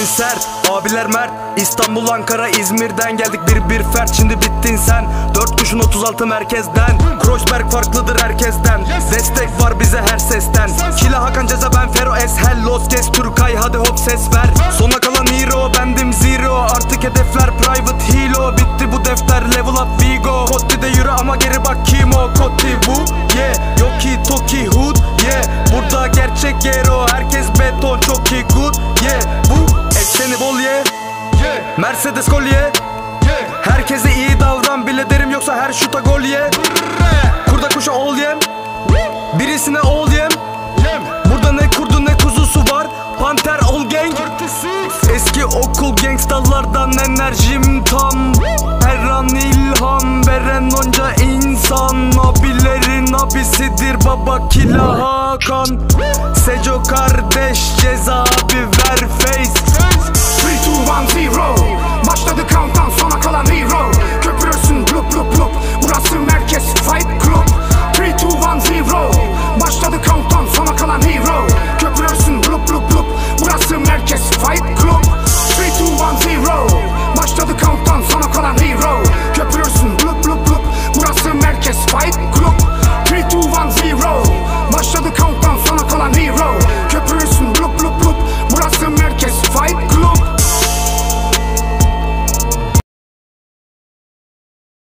Üstün sert abiler mert. İstanbul Ankara İzmir'den geldik bir bir fert. Şimdi bittin sen Dört kuşun 36 merkezden. Kreuzberg farklıdır herkesten. Destek var bize her sesten. Kila Hakan Ceza ben Fero Eshel Los Kes Türkay hadi hop ses ver. Sona kalan hero bendim zero. Artık hedefler Mercedes kolye. Herkese iyi davran bile derim yoksa her şuta gol ye. Kurda kuşa ol yem. Birisine ol yem. Burada ne kurdu ne kuzusu var? Panter ol gang Eski okul gangstalardan enerjim tam. Her an ilham veren onca insan. Abilerin abisidir baba Kila Hakan Seco